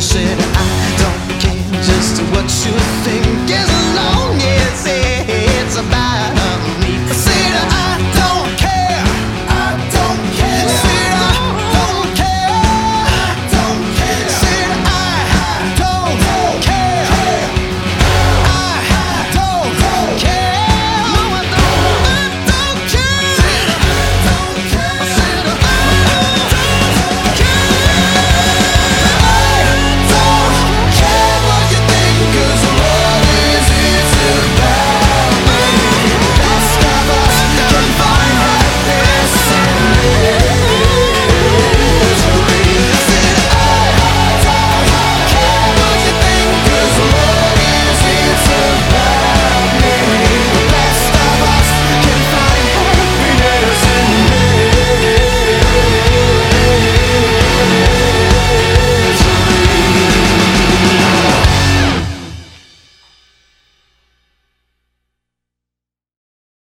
said I don't care just what you think.